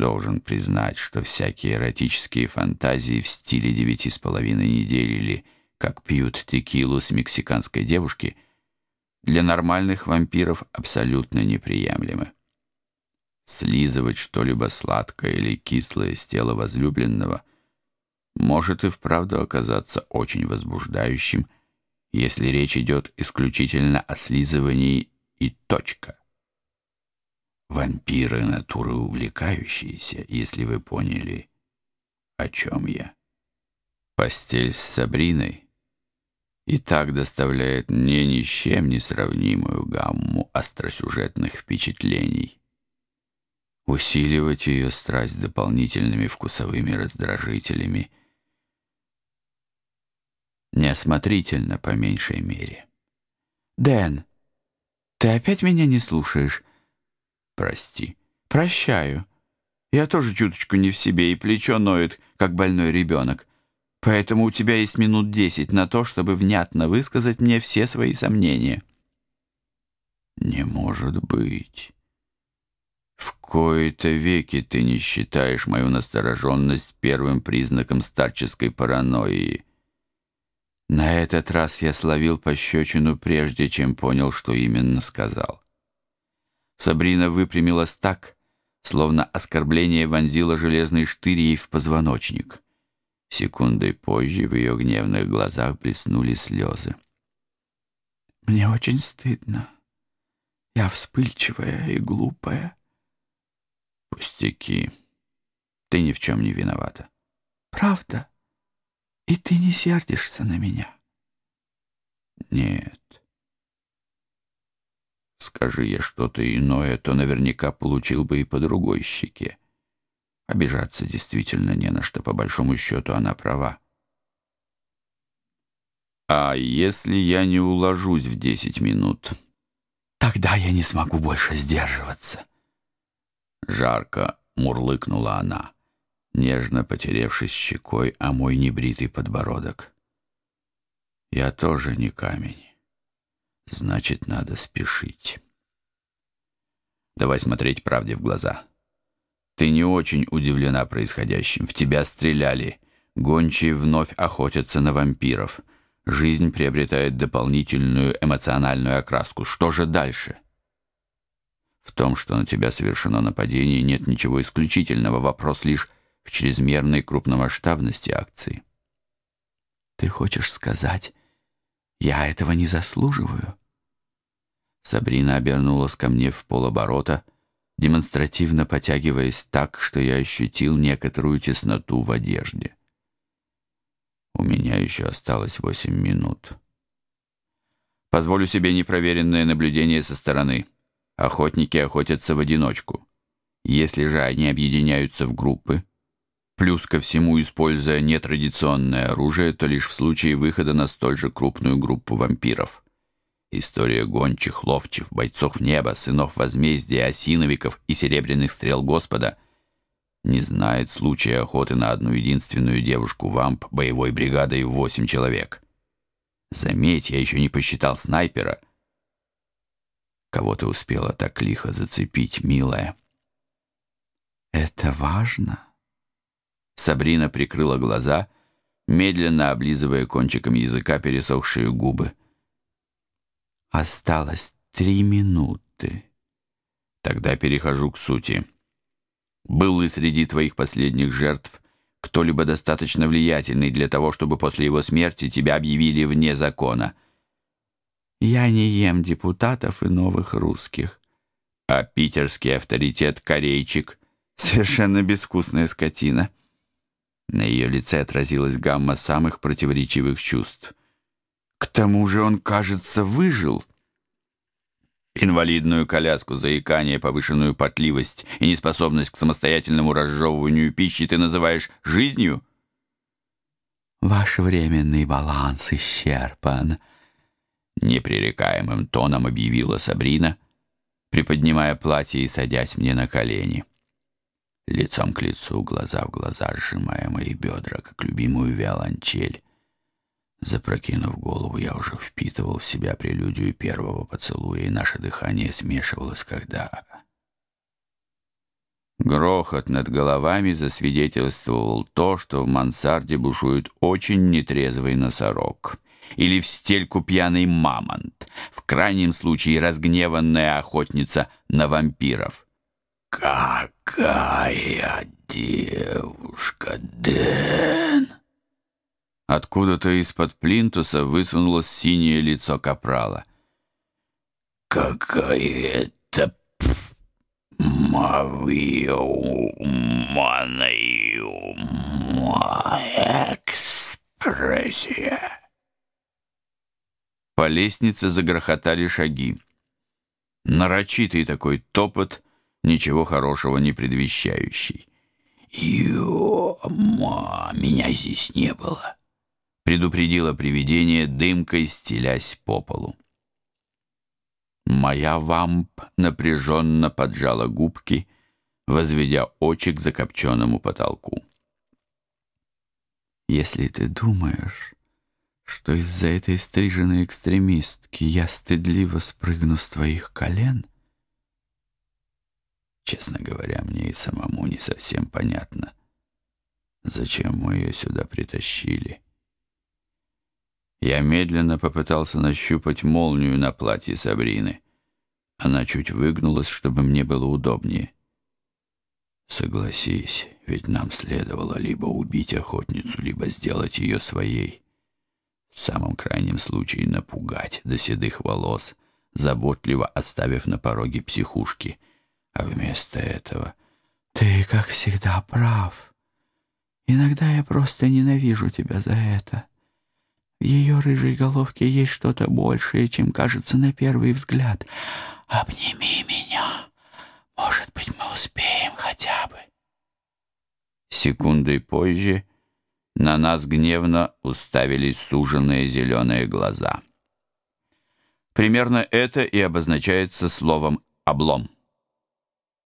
Должен признать, что всякие эротические фантазии в стиле девяти с половиной недель или как пьют текилу с мексиканской девушки, для нормальных вампиров абсолютно неприемлемы. Слизывать что-либо сладкое или кислое с тела возлюбленного может и вправду оказаться очень возбуждающим, если речь идет исключительно о слизывании и точка. Вампиры натуры увлекающиеся, если вы поняли, о чем я. Постель с Сабриной и так доставляет мне ни с чем не сравнимую гамму остросюжетных впечатлений. Усиливать ее страсть дополнительными вкусовыми раздражителями неосмотрительно по меньшей мере. «Дэн, ты опять меня не слушаешь?» Прости. Прощаю. Я тоже чуточку не в себе, и плечо ноет, как больной ребенок. Поэтому у тебя есть минут десять на то, чтобы внятно высказать мне все свои сомнения. Не может быть. В кои-то веки ты не считаешь мою настороженность первым признаком старческой паранойи. На этот раз я словил пощечину, прежде чем понял, что именно сказал. Сабрина выпрямилась так, словно оскорбление вонзило железный штырь ей в позвоночник. Секундой позже в ее гневных глазах блеснули слезы. «Мне очень стыдно. Я вспыльчивая и глупая». «Пустяки. Ты ни в чем не виновата». «Правда? И ты не сердишься на меня?» «Нет. Скажи я что-то иное, то наверняка получил бы и по другой щеке. Обижаться действительно не на что, по большому счету она права. А если я не уложусь в десять минут? Тогда я не смогу больше сдерживаться. Жарко мурлыкнула она, нежно потеревшись щекой о мой небритый подбородок. Я тоже не камень. Значит, надо спешить. Давай смотреть правде в глаза. Ты не очень удивлена происходящим. В тебя стреляли. Гончие вновь охотятся на вампиров. Жизнь приобретает дополнительную эмоциональную окраску. Что же дальше? В том, что на тебя совершено нападение, нет ничего исключительного. Вопрос лишь в чрезмерной крупномасштабности акции. Ты хочешь сказать, я этого не заслуживаю? Сабрина обернулась ко мне в полоборота, демонстративно потягиваясь так, что я ощутил некоторую тесноту в одежде. У меня еще осталось восемь минут. Позволю себе непроверенное наблюдение со стороны. Охотники охотятся в одиночку. Если же они объединяются в группы, плюс ко всему используя нетрадиционное оружие, то лишь в случае выхода на столь же крупную группу вампиров. История гончих, ловчих, бойцов неба, сынов возмездия, осиновиков и серебряных стрел Господа не знает случая охоты на одну единственную девушку-вамп боевой бригадой в восемь человек. Заметь, я еще не посчитал снайпера. Кого ты успела так лихо зацепить, милая? Это важно? Сабрина прикрыла глаза, медленно облизывая кончиком языка пересохшие губы. Осталось три минуты. Тогда перехожу к сути. Был ли среди твоих последних жертв кто-либо достаточно влиятельный для того, чтобы после его смерти тебя объявили вне закона? Я не ем депутатов и новых русских. А питерский авторитет корейчик — совершенно безвкусная скотина. На ее лице отразилась гамма самых противоречивых чувств. К тому же он, кажется, выжил. Инвалидную коляску, заикание, повышенную потливость и неспособность к самостоятельному разжевыванию пищи ты называешь жизнью? Ваш временный баланс исчерпан. Непререкаемым тоном объявила Сабрина, приподнимая платье и садясь мне на колени. Лицом к лицу, глаза в глаза, сжимая мои бедра, как любимую виолончель. Запрокинув голову, я уже впитывал в себя прелюдию первого поцелуя, и наше дыхание смешивалось, когда... Грохот над головами засвидетельствовал то, что в мансарде бушует очень нетрезвый носорог. Или в стельку пьяный мамонт, в крайнем случае разгневанная охотница на вампиров. «Какая девушка, Дэн!» Откуда-то из-под плинтуса высунулось синее лицо капрала. «Какая-то мою экспрессия!» По лестнице загрохотали шаги. Нарочитый такой топот, ничего хорошего не предвещающий. «Ё-ма, меня здесь не было!» Предупредило привидение, дымкой стелясь по полу. Моя вамп напряженно поджала губки, возведя очи к закопченному потолку. «Если ты думаешь, что из-за этой стриженной экстремистки я стыдливо спрыгну с твоих колен, честно говоря, мне и самому не совсем понятно, зачем мы ее сюда притащили». Я медленно попытался нащупать молнию на платье Сабрины. Она чуть выгнулась, чтобы мне было удобнее. Согласись, ведь нам следовало либо убить охотницу, либо сделать ее своей. В самом крайнем случае напугать до седых волос, заботливо оставив на пороге психушки. А вместо этого... Ты, как всегда, прав. Иногда я просто ненавижу тебя за это. В ее рыжей головке есть что-то большее, чем кажется на первый взгляд. Обними меня. Может быть, мы успеем хотя бы. Секундой позже на нас гневно уставились суженные зеленые глаза. Примерно это и обозначается словом «облом».